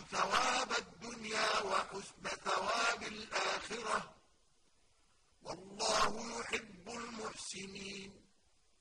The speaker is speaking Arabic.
ثواب الدنيا وحسن ثواب الآخرة. والله يحب المحسنين.